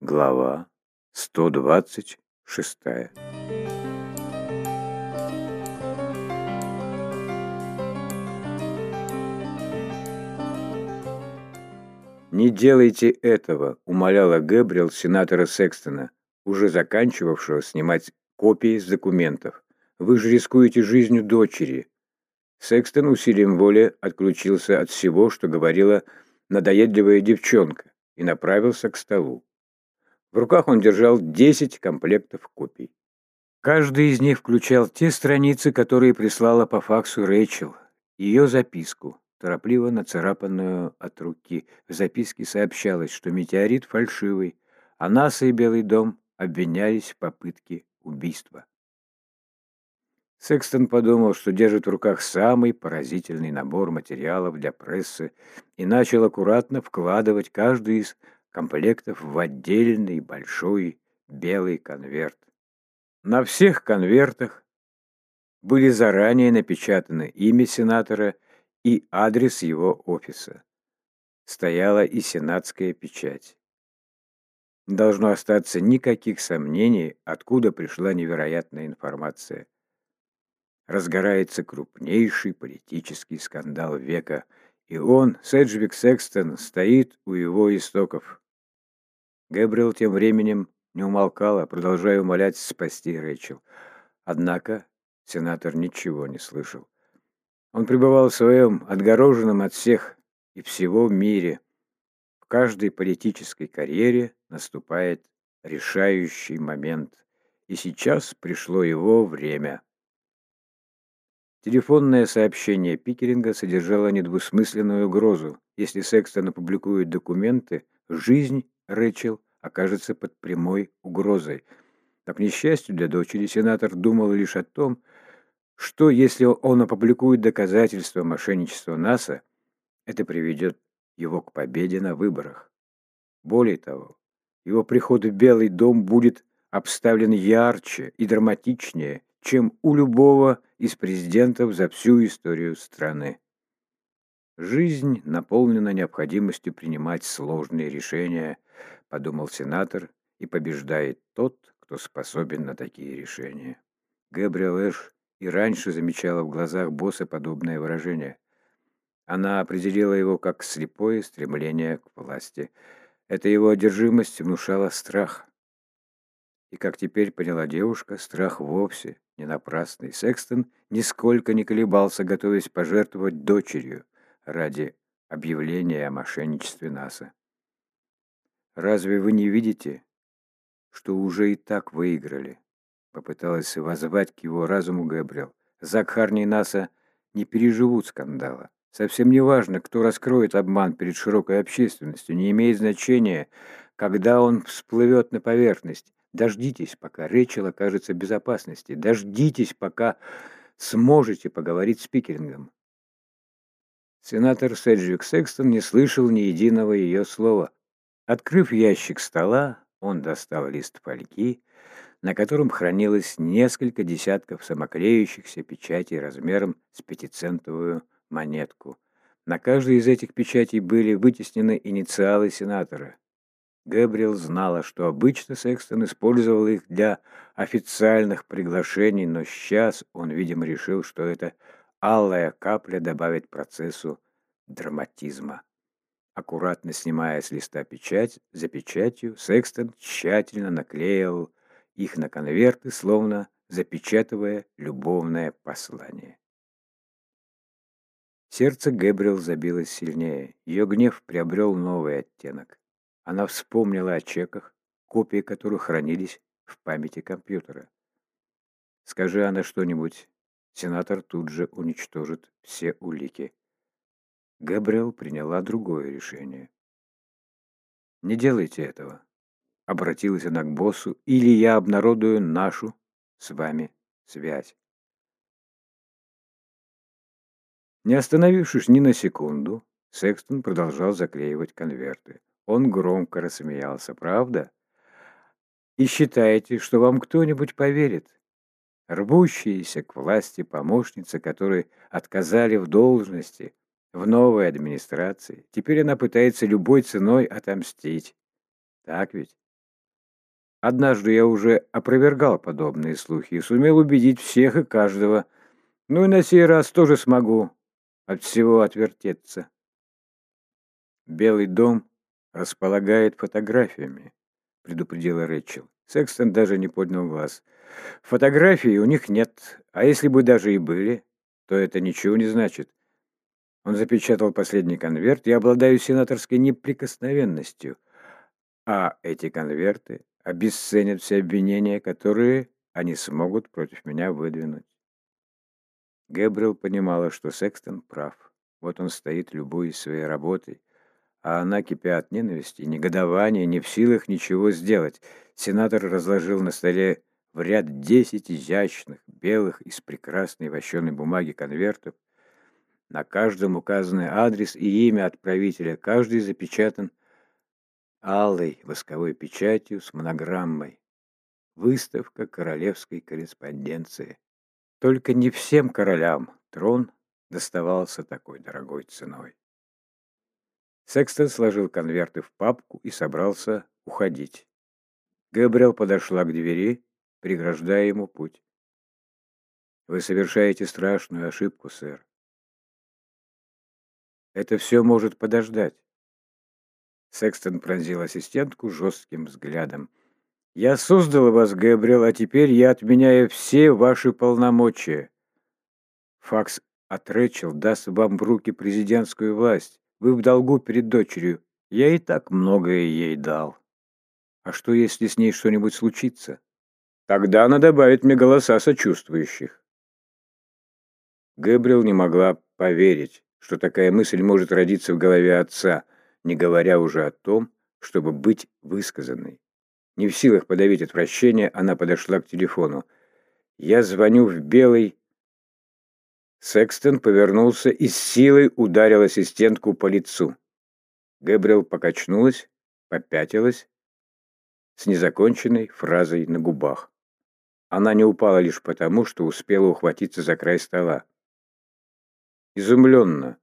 Глава 126 «Не делайте этого», — умоляла Гэбриэл сенатора Секстона, уже заканчивавшего снимать копии с документов. «Вы же рискуете жизнью дочери». Секстон усилием воли отключился от всего, что говорила надоедливая девчонка, и направился к столу. В руках он держал 10 комплектов копий. Каждый из них включал те страницы, которые прислала по факсу Рэйчел, ее записку, торопливо нацарапанную от руки. В записке сообщалось, что метеорит фальшивый, а НАСА и Белый дом обвинялись в попытке убийства. Секстон подумал, что держит в руках самый поразительный набор материалов для прессы и начал аккуратно вкладывать каждый из комплектов в отдельный большой белый конверт. На всех конвертах были заранее напечатаны имя сенатора и адрес его офиса. Стояла и сенатская печать. Должно остаться никаких сомнений, откуда пришла невероятная информация. Разгорается крупнейший политический скандал века, и он, Седжвик Секстон, стоит у его истоков. Гэбриэл тем временем не умолкала, продолжая умолять спасти Рэйчел. Однако сенатор ничего не слышал. Он пребывал в своем отгороженном от всех и всего мире. В каждой политической карьере наступает решающий момент, и сейчас пришло его время. Телефонное сообщение Пикеринга содержало недвусмысленную угрозу. Если Секстон опубликует документы, жизнь Рэчел окажется под прямой угрозой. Но, к несчастью для дочери, сенатор думал лишь о том, что если он опубликует доказательства мошенничества НАСА, это приведет его к победе на выборах. Более того, его приход в Белый дом будет обставлен ярче и драматичнее, чем у любого из президентов за всю историю страны. Жизнь наполнена необходимостью принимать сложные решения, подумал сенатор, и побеждает тот, кто способен на такие решения. Гэбриэл Эш и раньше замечала в глазах босса подобное выражение. Она определила его как слепое стремление к власти. Эта его одержимость внушала страх. И, как теперь поняла девушка, страх вовсе не напрасный. Секстон нисколько не колебался, готовясь пожертвовать дочерью ради объявления о мошенничестве НАСА. «Разве вы не видите, что уже и так выиграли?» Попыталась воззвать к его разуму Гэбриэл. Зак Харни и НАСА не переживут скандала. Совсем не важно, кто раскроет обман перед широкой общественностью. Не имеет значения, когда он всплывет на поверхность. Дождитесь, пока Рэчел окажется в безопасности. Дождитесь, пока сможете поговорить с Пикерингом. Сенатор Седжвик Секстон не слышал ни единого ее слова. Открыв ящик стола, он достал лист фольги, на котором хранилось несколько десятков самоклеющихся печатей размером с пятицентовую монетку. На каждой из этих печатей были вытеснены инициалы сенатора. Гэбриэл знала, что обычно Секстон использовал их для официальных приглашений, но сейчас он, видимо, решил, что эта алая капля добавит процессу драматизма. Аккуратно снимая с листа печать, за печатью, Секстон тщательно наклеил их на конверты, словно запечатывая любовное послание. Сердце Гэбриэл забилось сильнее. Ее гнев приобрел новый оттенок. Она вспомнила о чеках, копии которых хранились в памяти компьютера. Скажи она что-нибудь, сенатор тут же уничтожит все улики. Габриэл приняла другое решение. «Не делайте этого», — обратилась она к боссу, «или я обнародую нашу с вами связь». Не остановившись ни на секунду, Секстон продолжал заклеивать конверты. Он громко рассмеялся. «Правда? И считаете, что вам кто-нибудь поверит? Рвущиеся к власти помощницы, которые отказали в должности, в новой администрации. Теперь она пытается любой ценой отомстить. Так ведь? Однажды я уже опровергал подобные слухи и сумел убедить всех и каждого. Ну и на сей раз тоже смогу от всего отвертеться. Белый дом располагает фотографиями, предупредила Рэчел. Секстон даже не поднял глаз. Фотографий у них нет, а если бы даже и были, то это ничего не значит. Он запечатал последний конверт. Я обладаю сенаторской неприкосновенностью. А эти конверты обесценят все обвинения, которые они смогут против меня выдвинуть. Гэбриэл понимала, что Секстон прав. Вот он стоит, любуясь своей работой, а она, кипя от ненависти негодования, не в силах ничего сделать. Сенатор разложил на столе в ряд десять изящных, белых, из прекрасной вощеной бумаги конвертов. На каждом указаны адрес и имя отправителя, каждый запечатан алой восковой печатью с монограммой. Выставка королевской корреспонденции. Только не всем королям трон доставался такой дорогой ценой. Секстон сложил конверты в папку и собрался уходить. Габриэл подошла к двери, преграждая ему путь. «Вы совершаете страшную ошибку, сэр. Это все может подождать». Секстон пронзил ассистентку жестким взглядом. «Я создал вас, Габриэл, а теперь я отменяю все ваши полномочия. Факс от Рэчел даст вам в руки президентскую власть. Вы в долгу перед дочерью. Я и так многое ей дал. А что, если с ней что-нибудь случится? Тогда она добавит мне голоса сочувствующих. Гэбриэл не могла поверить, что такая мысль может родиться в голове отца, не говоря уже о том, чтобы быть высказанной. Не в силах подавить отвращение, она подошла к телефону. «Я звоню в белый Секстон повернулся и с силой ударил ассистентку по лицу. Гэбриэл покачнулась, попятилась с незаконченной фразой на губах. Она не упала лишь потому, что успела ухватиться за край стола. Изумленно,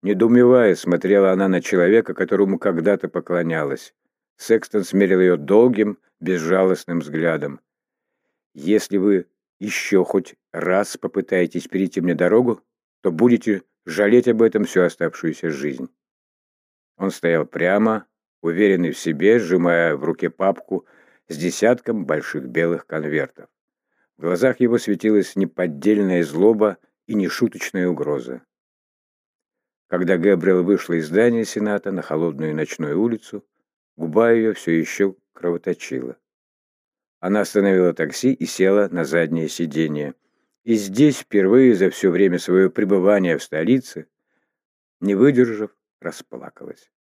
недоумевая, смотрела она на человека, которому когда-то поклонялась. Секстон смерил ее долгим, безжалостным взглядом. «Если вы еще хоть раз попытаетесь перейти мне дорогу, то будете жалеть об этом всю оставшуюся жизнь». Он стоял прямо, уверенный в себе, сжимая в руке папку с десятком больших белых конвертов. В глазах его светилась неподдельная злоба и нешуточная угроза. Когда Габриэл вышла из здания Сената на холодную ночную улицу, губа ее все еще кровоточила. Она остановила такси и села на заднее сиденье. И здесь впервые за все время своего пребывания в столице, не выдержав, расплакалась.